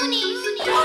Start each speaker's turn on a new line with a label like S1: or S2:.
S1: Goonies.